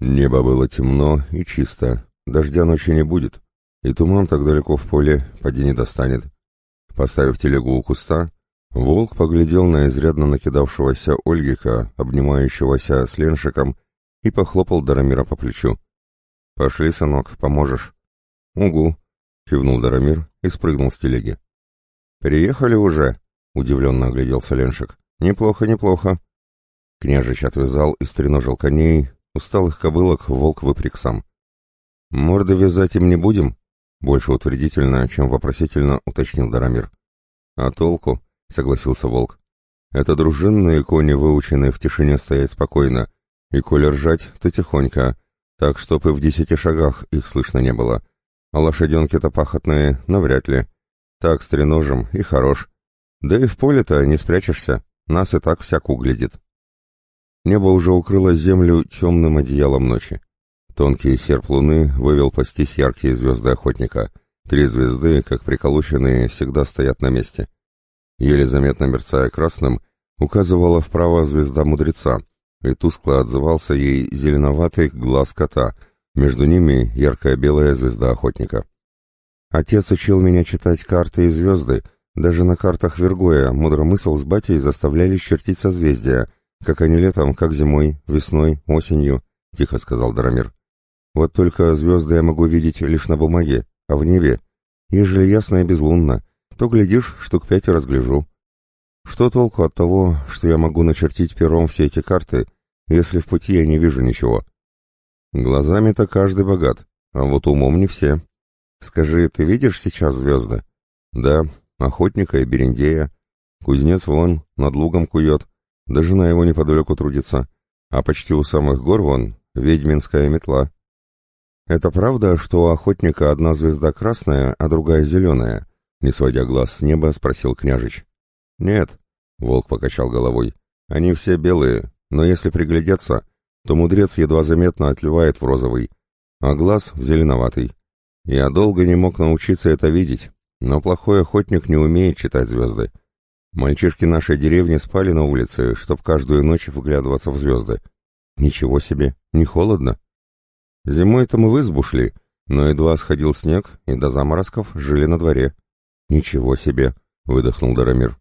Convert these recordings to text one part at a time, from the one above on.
Небо было темно и чисто, дождя ночи не будет, и туман так далеко в поле поди не достанет. Поставив телегу у куста, волк поглядел на изрядно накидавшегося Ольгика, обнимающегося с Леншиком, и похлопал Дарамира по плечу. «Пошли, сынок, поможешь». «Угу», — кивнул Дарамир и спрыгнул с телеги. «Приехали уже?» — удивленно огляделся Леншик. «Неплохо, неплохо». Княжич отвязал и стреножил коней, усталых кобылок волк выпряг сам. «Морды вязать им не будем?» — больше утвердительно, чем вопросительно уточнил Дарамир. «А толку?» — согласился волк. «Это дружинные кони, выученные в тишине стоять спокойно, и коли ржать, то тихонько, так чтоб и в десяти шагах их слышно не было. А лошаденки-то пахотные, навряд ли. Так, с треножем, и хорош. Да и в поле-то не спрячешься, нас и так всяк углядит. Небо уже укрыло землю темным одеялом ночи. Тонкий серп луны вывел пастись яркие звезды охотника. Три звезды, как приколоченные, всегда стоят на месте. Еле заметно мерцая красным, указывала вправо звезда мудреца, и тускло отзывался ей зеленоватый глаз кота, между ними яркая белая звезда охотника. Отец учил меня читать карты и звезды, даже на картах Вергоя мудромысл с батей заставляли чертить созвездия, как они летом, как зимой, весной, осенью, — тихо сказал Дарамир. Вот только звезды я могу видеть лишь на бумаге, а в небе, ежели ясно и безлунно, то, глядишь, штук пять и разгляжу. Что толку от того, что я могу начертить пером все эти карты, если в пути я не вижу ничего? Глазами-то каждый богат, а вот умом не все. Скажи, ты видишь сейчас звезды? Да, охотника и берендея. Кузнец вон, над лугом кует, да жена его неподалеку трудится, а почти у самых гор вон ведьминская метла. Это правда, что у охотника одна звезда красная, а другая зеленая? Не сводя глаз с неба, спросил княжич. Нет, волк покачал головой. Они все белые, но если приглядеться, то мудрец едва заметно отливает в розовый, а глаз в зеленоватый. Я долго не мог научиться это видеть, но плохой охотник не умеет читать звезды. Мальчишки нашей деревни спали на улице, чтоб каждую ночь выглядываться в звезды. Ничего себе, не холодно. Зимой-то мы в избу шли, но едва сходил снег, и до заморозков жили на дворе. Ничего себе, выдохнул Дарамир.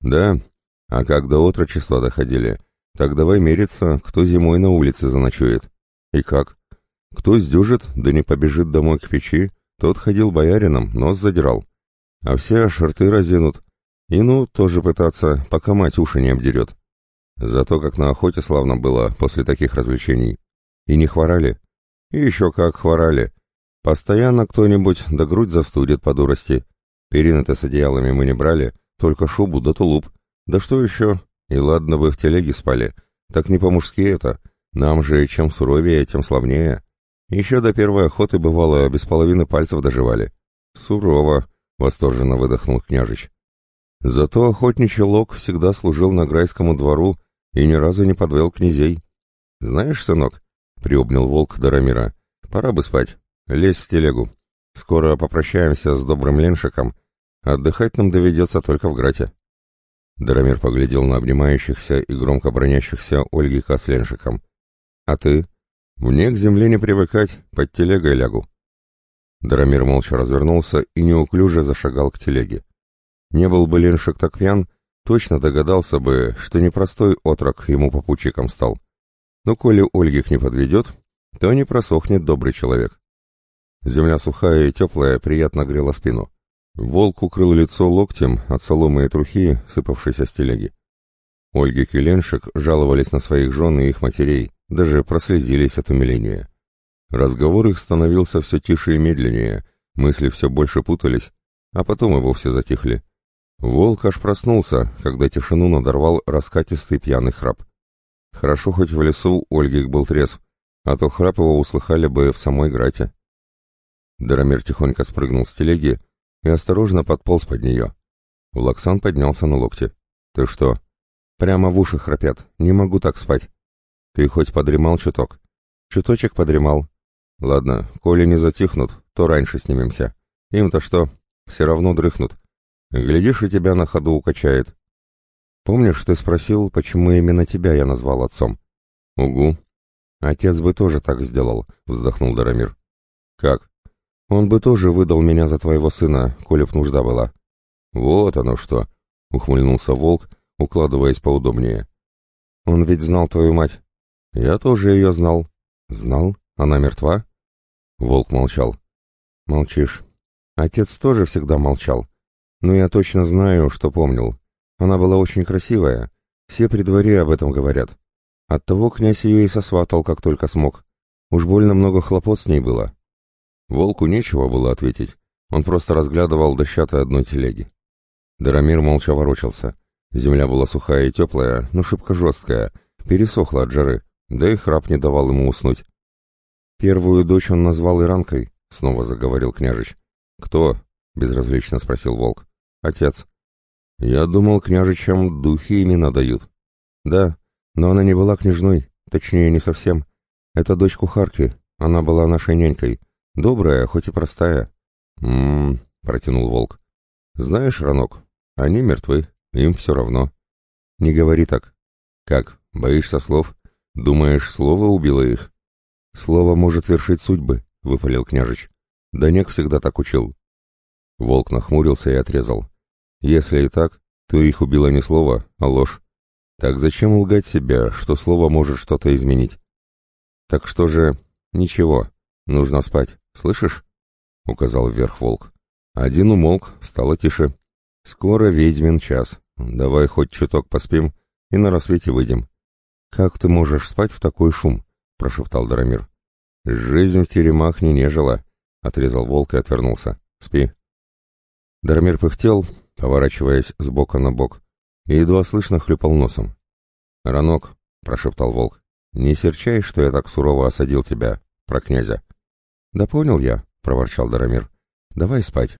Да, а как до отрочества доходили, так давай мериться, кто зимой на улице заночует. И как? Кто сдюжит, да не побежит домой к печи, тот ходил боярином, нос задирал. А все аж рты разинут, и ну, тоже пытаться, пока мать уши не обдерет. Зато как на охоте славно было после таких развлечений. И не хворали. И еще как хворали. Постоянно кто-нибудь да грудь застудит по дурости. Перины-то с одеялами мы не брали, только шубу да тулуп. Да что еще? И ладно бы в телеге спали. Так не по-мужски это. Нам же чем суровее, тем славнее. Еще до первой охоты бывало без половины пальцев доживали. Сурово, восторженно выдохнул княжич. Зато охотничий лог всегда служил на Грайскому двору и ни разу не подвел князей. «Знаешь, сынок», — приобнял волк Дарамира, — «пора бы спать. Лезь в телегу. Скоро попрощаемся с добрым леншиком. Отдыхать нам доведется только в Грате». Дарамир поглядел на обнимающихся и громко бронящихся Ольги с леншиком. «А ты?» «Мне к земле не привыкать, под телегой лягу». Дарамир молча развернулся и неуклюже зашагал к телеге. Не был бы Леншик так пьян, точно догадался бы, что непростой отрок ему попутчиком стал. Но коли Ольгих не подведет, то не просохнет добрый человек. Земля сухая и теплая приятно грела спину. Волк укрыл лицо локтем от соломы и трухи, сыпавшейся с телеги. Ольгик и Леншик жаловались на своих жен и их матерей, даже прослезились от умиления. Разговор их становился все тише и медленнее, мысли все больше путались, а потом и вовсе затихли. Волк аж проснулся, когда тишину надорвал раскатистый пьяный храп. Хорошо хоть в лесу Ольгик был трезв, а то храп его услыхали бы в самой грате. Дарамир тихонько спрыгнул с телеги и осторожно подполз под нее. Лаксан поднялся на локте. «Ты что?» «Прямо в уши храпят. Не могу так спать». «Ты хоть подремал чуток?» «Чуточек подремал». «Ладно, коли не затихнут, то раньше снимемся. Им-то что? Все равно дрыхнут. Глядишь, и тебя на ходу укачает. Помнишь, ты спросил, почему именно тебя я назвал отцом? Угу. Отец бы тоже так сделал, вздохнул Дарамир. Как? Он бы тоже выдал меня за твоего сына, коли б нужда была. Вот оно что, ухмыльнулся волк, укладываясь поудобнее. Он ведь знал твою мать. Я тоже ее знал. Знал? Она мертва? Волк молчал. Молчишь. Отец тоже всегда молчал. Но я точно знаю, что помнил. Она была очень красивая. Все при дворе об этом говорят. Оттого князь ее и сосватал, как только смог. Уж больно много хлопот с ней было. Волку нечего было ответить. Он просто разглядывал дощатой одной телеги. Дарамир молча ворочался. Земля была сухая и теплая, но шибко жесткая, пересохла от жары, да и храп не давал ему уснуть. Первую дочь он назвал Иранкой, снова заговорил княжич. «Кто?» — безразлично спросил волк. «Отец». «Я думал, княжичам духи имена дают». «Да, но она не была княжной, точнее, не совсем. Это дочь кухарки, она была нашей нянькой. Добрая, хоть и простая». «М-м-м», протянул волк. «Знаешь, Ранок, они мертвы, им все равно». «Не говори так». «Как, боишься слов? Думаешь, слово убило их?» «Слово может вершить судьбы», — выпалил княжич. «Данек всегда так учил». Волк нахмурился и отрезал. «Если и так, то их убило не слово, а ложь. Так зачем лгать себя, что слово может что-то изменить?» «Так что же...» «Ничего, нужно спать, слышишь?» — указал вверх волк. Один умолк, стало тише. «Скоро ведьмин час. Давай хоть чуток поспим и на рассвете выйдем». «Как ты можешь спать в такой шум?» — прошептал Дарамир. «Жизнь в теремах не нежила», — отрезал волк и отвернулся. «Спи». Дарамир пыхтел, поворачиваясь с бока на бок, и едва слышно хлюпал носом. «Ранок», — прошептал волк, — «не серчай, что я так сурово осадил тебя, про князя». «Да понял я», — проворчал Дарамир. «Давай спать.